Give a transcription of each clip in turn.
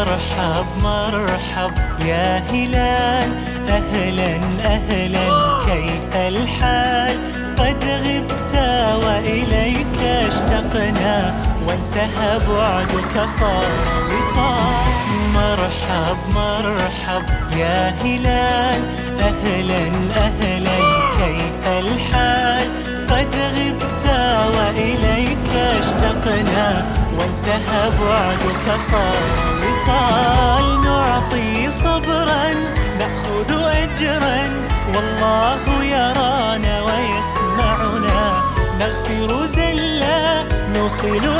مرحب مرحب يا هلال. أهلا أهلا كيف الحال؟ قد غبت وإليك اشتقنا وانتهى بعدك صار وصال مرحب مرحب يا هلال. أهلا أهلا كيف الحال؟ قد غبت وإليك اشتقنا وانتهى بعدك صار وصال نعطي صبرا نأخذ أجرا. والله يرانا ويسمعنا. نغفر زلا نوصل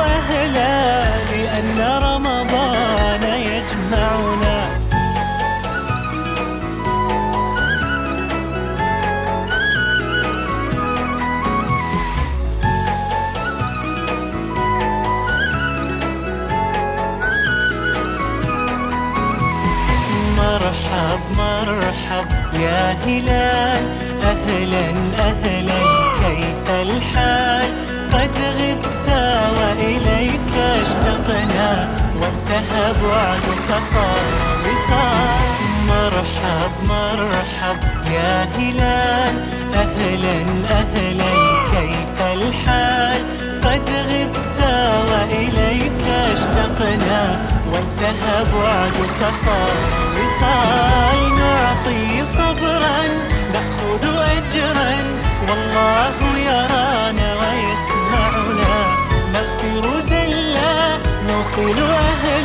مرحب يا هلال. أهلا أهلا كيف الحال؟ قد غبت وإليك اشتقنا. وانتهى بعدك صار وصال مرحب مرحب يا هلال. أهلا أهلا كيف الحال؟ قد غبت وإليك اشتقنا. وانتهى بعدك صار وصال والله يرانا ويسمعنا نغفر زلا نوصل أهلا